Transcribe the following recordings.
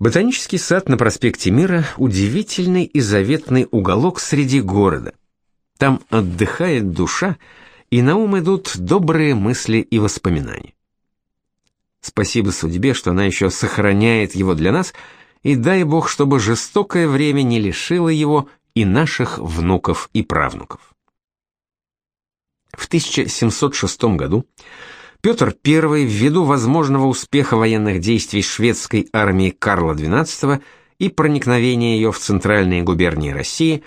Ботанический сад на проспекте Мира – удивительный и заветный уголок среди города. Там отдыхает душа, и на ум идут добрые мысли и воспоминания. Спасибо судьбе, что она еще сохраняет его для нас, и дай Бог, чтобы жестокое время не лишило его и наших внуков и правнуков. В 1706 году Петр I, ввиду возможного успеха военных действий шведской армии Карла XII и проникновения ее в центральные губернии России,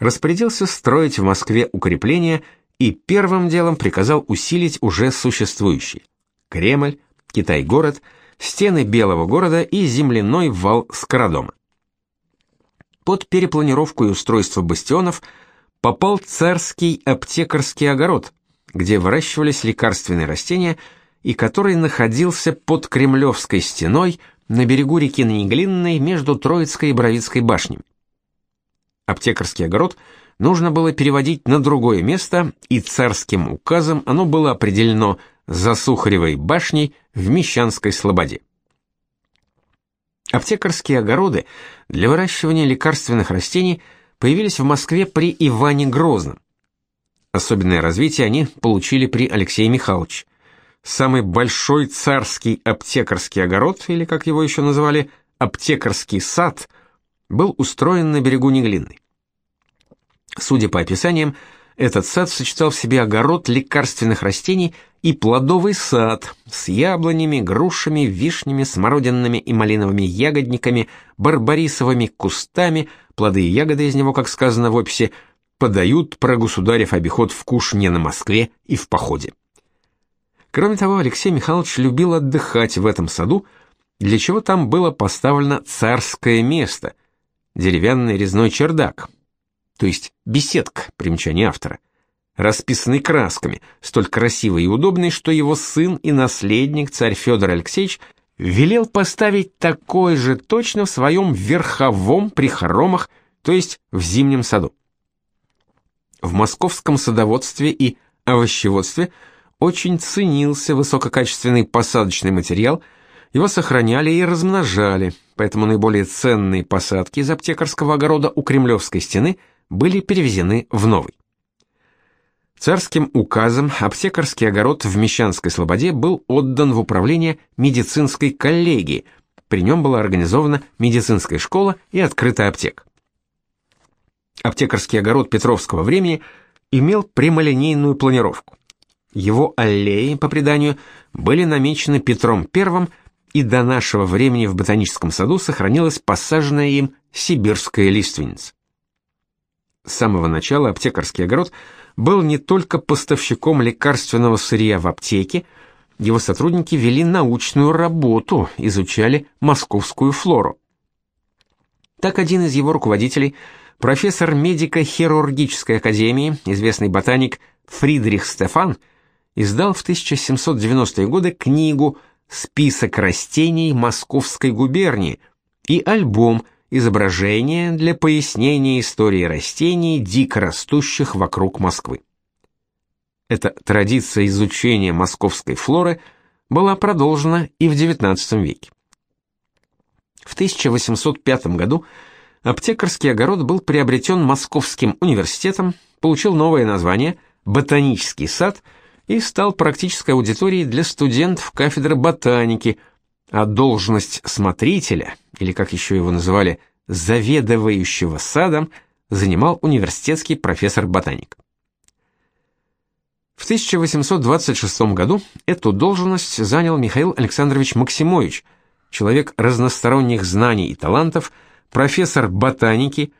распорядился строить в Москве укрепления и первым делом приказал усилить уже существующие Кремль, Китай-город, стены Белого города и земляной вал Скородома. Под перепланировку и устройство бастионов попал царский аптекарский огород, где выращивались лекарственные растения и который находился под Кремлевской стеной на берегу реки Неглинной между Троицкой и Боровицкой башнями. Аптекарский огород нужно было переводить на другое место, и царским указом оно было определено за Сухаревой башней в Мещанской слободе. Аптекарские огороды для выращивания лекарственных растений появились в Москве при Иване Грозном. Особенное развитие они получили при Алексее Михайловиче. Самый большой царский аптекарский огород, или как его еще называли, аптекарский сад, был устроен на берегу Неглинной. Судя по описаниям, этот сад сочетал в себе огород лекарственных растений и плодовый сад с яблонями, грушами, вишнями, смородинными и малиновыми ягодниками, барбарисовыми кустами, плоды и ягоды из него, как сказано в описи, подают про государев обиход в Кушне на Москве и в походе. Кроме того, Алексей Михайлович любил отдыхать в этом саду, для чего там было поставлено царское место, деревянный резной чердак, то есть беседка, примечание автора, расписанный красками, столь красивый и удобный, что его сын и наследник, царь Федор Алексеевич, велел поставить такой же точно в своем верховом при хоромах, то есть в зимнем саду. В московском садоводстве и овощеводстве очень ценился высококачественный посадочный материал, его сохраняли и размножали, поэтому наиболее ценные посадки из аптекарского огорода у Кремлевской стены были перевезены в новый. Царским указом аптекарский огород в Мещанской Слободе был отдан в управление медицинской коллегии, при нем была организована медицинская школа и открыта аптека. Аптекарский огород Петровского времени имел прямолинейную планировку. Его аллеи, по преданию, были намечены Петром I, и до нашего времени в ботаническом саду сохранилась посаженная им сибирская лиственница. С самого начала аптекарский огород был не только поставщиком лекарственного сырья в аптеке, его сотрудники вели научную работу, изучали московскую флору. Так один из его руководителей – Профессор медико-хирургической академии, известный ботаник Фридрих Стефан, издал в 1790-е годы книгу «Список растений Московской губернии» и альбом «Изображения для пояснения истории растений, дико растущих вокруг Москвы». Эта традиция изучения московской флоры была продолжена и в XIX веке. В 1805 году аптекарский огород был приобретен Московским университетом, получил новое название Ботанический сад и стал практической аудиторией для студентов кафедры ботаники, а должность смотрителя, или как еще его называли, заведующего садом, занимал университетский профессор-ботаник. В 1826 году эту должность занял Михаил Александрович Максимович, человек разносторонних знаний и талантов – профессор ботаники,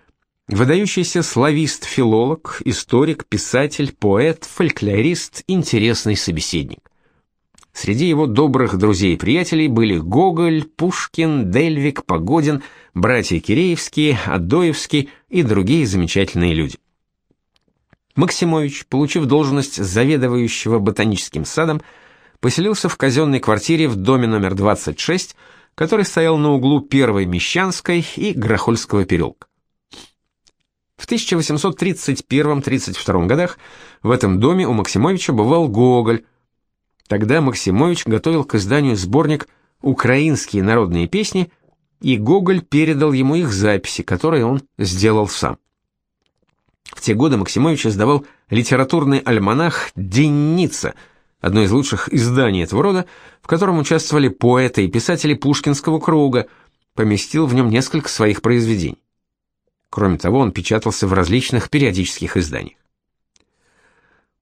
выдающийся славист-филолог, историк, писатель, поэт, фольклорист, интересный собеседник. Среди его добрых друзей и приятелей были Гоголь, Пушкин, Дельвик, Погодин, братья Киреевские, Адоевский и другие замечательные люди. Максимович, получив должность заведующего ботаническим садом, поселился в казенной квартире в доме номер 26 который стоял на углу Первой Мещанской и Грохольского переулка. В 1831-32 годах в этом доме у Максимовича бывал Гоголь. Тогда Максимович готовил к изданию сборник «Украинские народные песни», и Гоголь передал ему их записи, которые он сделал сам. В те годы Максимович издавал литературный альманах «Денница», одно из лучших изданий этого рода, в котором участвовали поэты и писатели Пушкинского круга, поместил в нем несколько своих произведений. Кроме того, он печатался в различных периодических изданиях.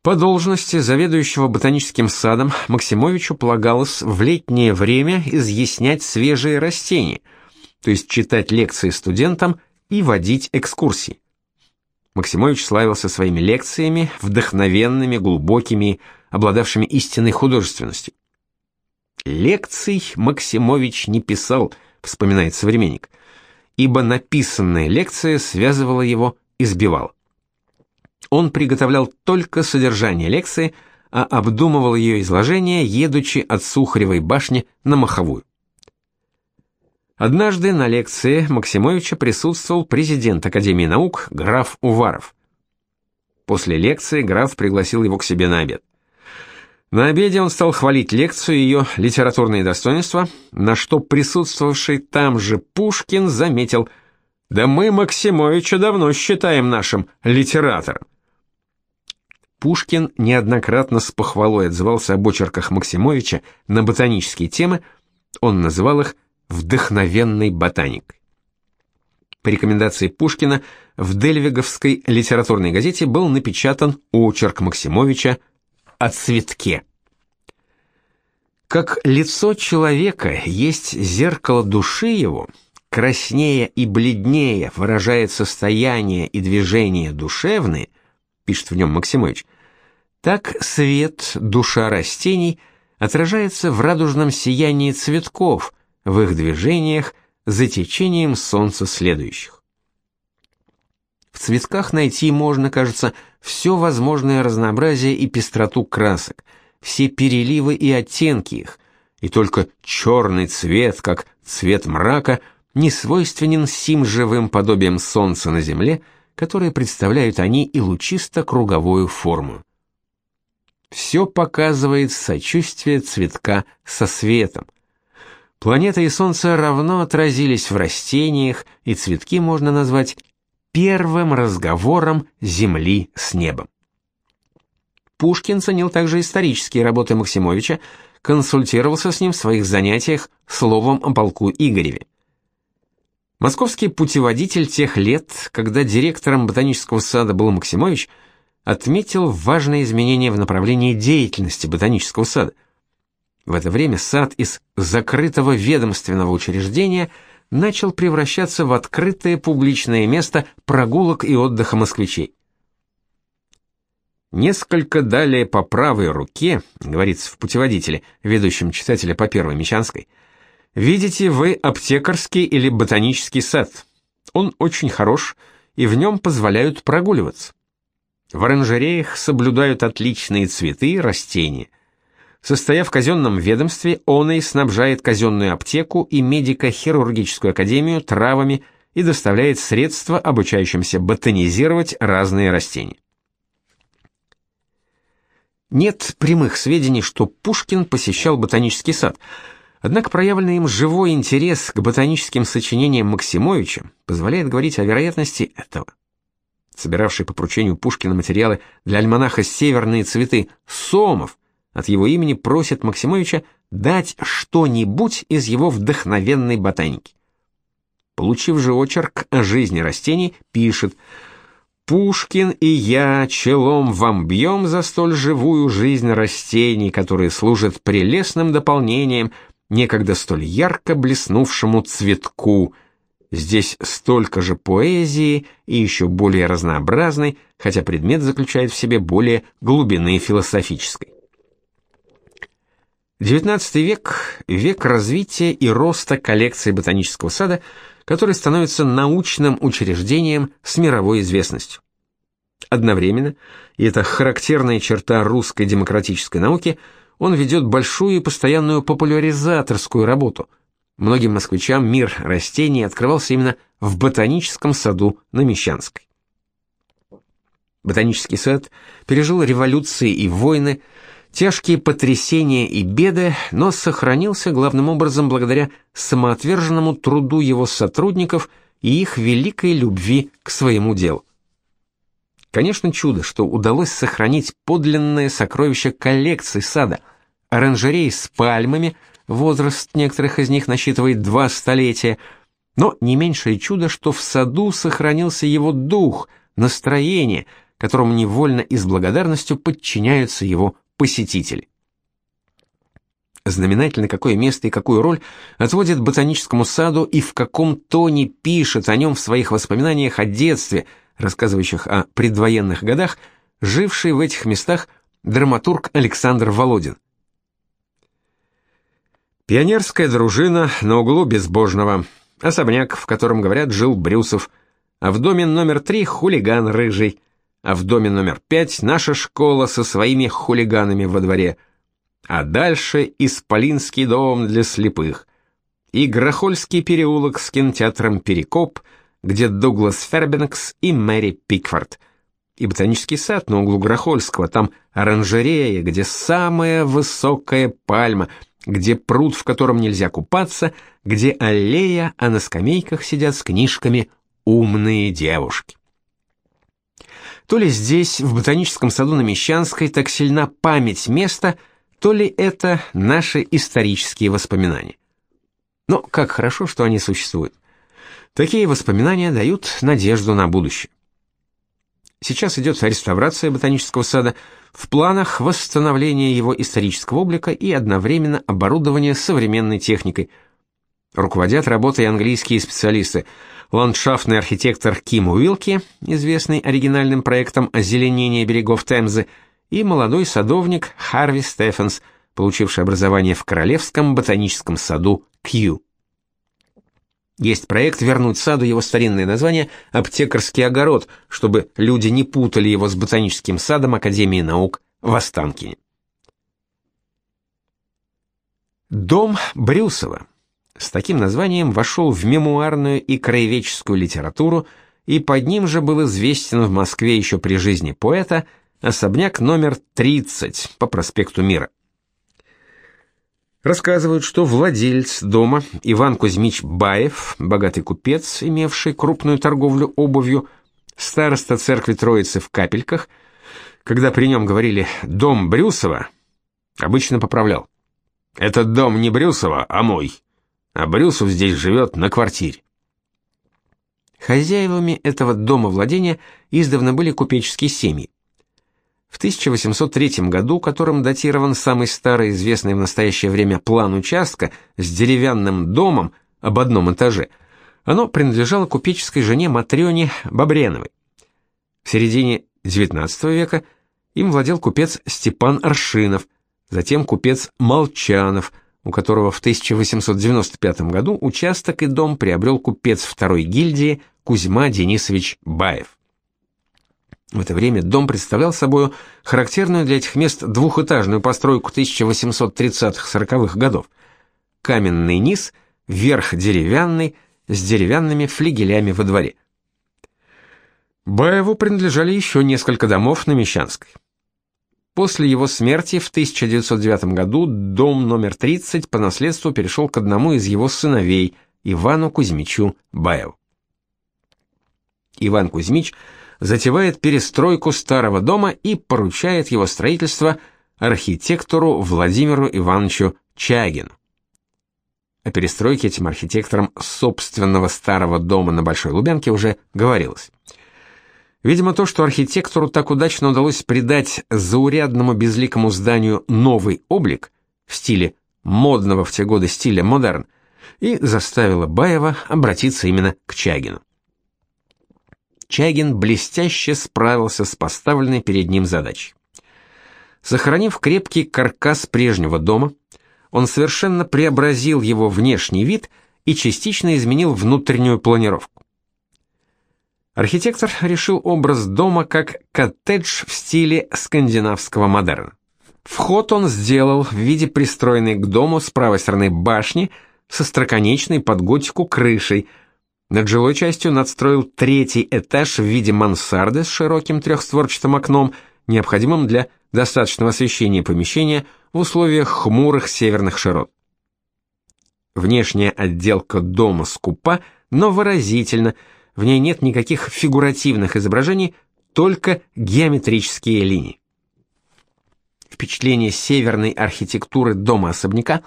По должности заведующего ботаническим садом Максимовичу полагалось в летнее время изъяснять свежие растения, то есть читать лекции студентам и водить экскурсии. Максимович славился своими лекциями, вдохновенными, глубокими, обладавшими истинной художественностью. Лекций Максимович не писал, вспоминает современник, ибо написанная лекция связывала его и сбивала. Он приготовлял только содержание лекции, а обдумывал ее изложение, едучи от Сухаревой башни на Маховую. Однажды на лекции Максимовича присутствовал президент Академии наук граф Уваров. После лекции граф пригласил его к себе на обед. На обеде он стал хвалить лекцию и ее литературные достоинства, на что присутствовавший там же Пушкин заметил «Да мы Максимовича давно считаем нашим литератором». Пушкин неоднократно с похвалой отзывался об очерках Максимовича на ботанические темы, он называл их вдохновенный ботаник. По рекомендации Пушкина в Дельвиговской литературной газете был напечатан очерк Максимовича о цветке. Как лицо человека есть зеркало души его, краснее и бледнее выражает состояние и движение душевные, пишет в нем Максимович, так свет, душа растений отражается в радужном сиянии цветков, в их движениях за течением солнца следующих. В цветках найти можно, кажется, все возможное разнообразие и пестроту красок, все переливы и оттенки их, и только черный цвет, как цвет мрака, не свойственен сим живым подобием солнца на земле, которые представляют они и лучисто-круговую форму. Все показывает сочувствие цветка со светом, Планета и Солнце равно отразились в растениях, и цветки можно назвать первым разговором Земли с небом. Пушкин ценил также исторические работы Максимовича, консультировался с ним в своих занятиях словом о полку Игореве. Московский путеводитель тех лет, когда директором ботанического сада был Максимович, отметил важные изменения в направлении деятельности ботанического сада – в это время сад из закрытого ведомственного учреждения начал превращаться в открытое публичное место прогулок и отдыха москвичей. Несколько далее по правой руке, говорится в путеводителе, ведущем читателя по Первой Мещанской, видите вы аптекарский или ботанический сад. Он очень хорош, и в нем позволяют прогуливаться. В оранжереях соблюдают отличные цветы и растения. Состоя в казенном ведомстве, он и снабжает казенную аптеку и медико-хирургическую академию травами и доставляет средства обучающимся ботанизировать разные растения. Нет прямых сведений, что Пушкин посещал ботанический сад, однако проявленный им живой интерес к ботаническим сочинениям Максимовича позволяет говорить о вероятности этого. Собиравший по поручению Пушкина материалы для альманаха «Северные цветы» Сомов – от его имени просит Максимовича дать что-нибудь из его вдохновенной ботаники. Получив же очерк о жизни растений, пишет «Пушкин и я челом вам бьем за столь живую жизнь растений, которые служат прелестным дополнением некогда столь ярко блеснувшему цветку. Здесь столько же поэзии и еще более разнообразной, хотя предмет заключает в себе более глубины философической. XIX век – век развития и роста коллекции ботанического сада, который становится научным учреждением с мировой известностью. Одновременно, и это характерная черта русской демократической науки, он ведет большую и постоянную популяризаторскую работу. Многим москвичам мир растений открывался именно в ботаническом саду на Мещанской. Ботанический сад пережил революции и войны, тяжкие потрясения и беды, но сохранился главным образом благодаря самоотверженному труду его сотрудников и их великой любви к своему делу. Конечно, чудо, что удалось сохранить подлинное сокровище коллекции сада, оранжереи с пальмами, возраст некоторых из них насчитывает два столетия, но не меньшее чудо, что в саду сохранился его дух, настроение, которому невольно и с благодарностью подчиняются его посетители. Знаменательно, какое место и какую роль отводит ботаническому саду и в каком тоне пишет о нем в своих воспоминаниях о детстве, рассказывающих о предвоенных годах, живший в этих местах драматург Александр Володин. Пионерская дружина на углу Безбожного. Особняк, в котором, говорят, жил Брюсов. А в доме номер три хулиган рыжий а в доме номер пять наша школа со своими хулиганами во дворе. А дальше Исполинский дом для слепых. И Грохольский переулок с кинотеатром «Перекоп», где Дуглас Фербенкс и Мэри Пикфорд. И ботанический сад на углу Грохольского, там оранжерея, где самая высокая пальма, где пруд, в котором нельзя купаться, где аллея, а на скамейках сидят с книжками умные девушки. То ли здесь, в ботаническом саду на Мещанской, так сильна память места, то ли это наши исторические воспоминания. Но как хорошо, что они существуют. Такие воспоминания дают надежду на будущее. Сейчас идет реставрация ботанического сада, в планах восстановление его исторического облика и одновременно оборудование современной техникой. Руководят работой английские специалисты – ландшафтный архитектор Ким Уилки, известный оригинальным проектом озеленения берегов Темзы, и молодой садовник Харви Стефенс, получивший образование в Королевском ботаническом саду Кью. Есть проект вернуть саду его старинное название «Аптекарский огород», чтобы люди не путали его с ботаническим садом Академии наук в Останкине. Дом Брюсова с таким названием вошел в мемуарную и краеведческую литературу, и под ним же был известен в Москве еще при жизни поэта особняк номер 30 по проспекту Мира. Рассказывают, что владелец дома Иван Кузьмич Баев, богатый купец, имевший крупную торговлю обувью, староста церкви Троицы в Капельках, когда при нем говорили «дом Брюсова», обычно поправлял. «Этот дом не Брюсова, а мой» а Брюсов здесь живет на квартире. Хозяевами этого дома владения издавна были купеческие семьи. В 1803 году, которым датирован самый старый известный в настоящее время план участка с деревянным домом об одном этаже, оно принадлежало купеческой жене Матрёне Бобреновой. В середине XIX века им владел купец Степан Аршинов, затем купец Молчанов – у которого в 1895 году участок и дом приобрел купец второй гильдии Кузьма Денисович Баев. В это время дом представлял собой характерную для этих мест двухэтажную постройку 1830-40-х годов. Каменный низ, верх деревянный, с деревянными флигелями во дворе. Баеву принадлежали еще несколько домов на Мещанской. После его смерти в 1909 году дом номер 30 по наследству перешел к одному из его сыновей, Ивану Кузьмичу Баеву. Иван Кузьмич затевает перестройку старого дома и поручает его строительство архитектору Владимиру Ивановичу Чагину. О перестройке этим архитектором собственного старого дома на Большой Лубянке уже говорилось. Видимо, то, что архитектору так удачно удалось придать заурядному безликому зданию новый облик в стиле модного в те годы стиля модерн, и заставило Баева обратиться именно к Чагину. Чагин блестяще справился с поставленной перед ним задачей. Сохранив крепкий каркас прежнего дома, он совершенно преобразил его внешний вид и частично изменил внутреннюю планировку. Архитектор решил образ дома как коттедж в стиле скандинавского модерна. Вход он сделал в виде пристроенной к дому с правой стороны башни со строконечной под готику крышей. Над жилой частью надстроил третий этаж в виде мансарды с широким трехстворчатым окном, необходимым для достаточного освещения помещения в условиях хмурых северных широт. Внешняя отделка дома скупа, но выразительна, в ней нет никаких фигуративных изображений, только геометрические линии. Впечатление северной архитектуры дома-особняка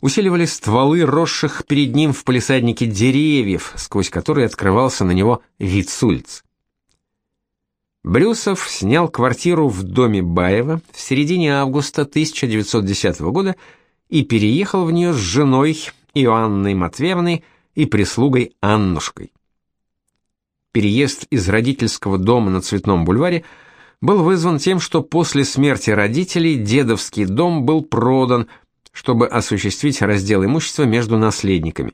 усиливали стволы росших перед ним в палисаднике деревьев, сквозь которые открывался на него вид с улиц. Брюсов снял квартиру в доме Баева в середине августа 1910 года и переехал в нее с женой Иоанной Матвеевной и прислугой Аннушкой. Переезд из родительского дома на Цветном бульваре был вызван тем, что после смерти родителей дедовский дом был продан, чтобы осуществить раздел имущества между наследниками.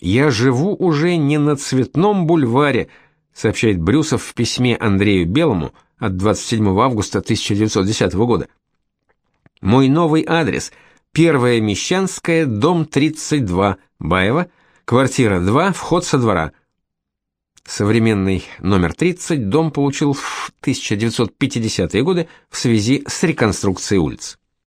«Я живу уже не на Цветном бульваре», сообщает Брюсов в письме Андрею Белому от 27 августа 1910 года. Мой новый адрес Первая Мещанская, дом 32, Баева, квартира 2, вход со двора. Современный номер 30 дом получил в 1950-е годы в связи с реконструкцией улиц.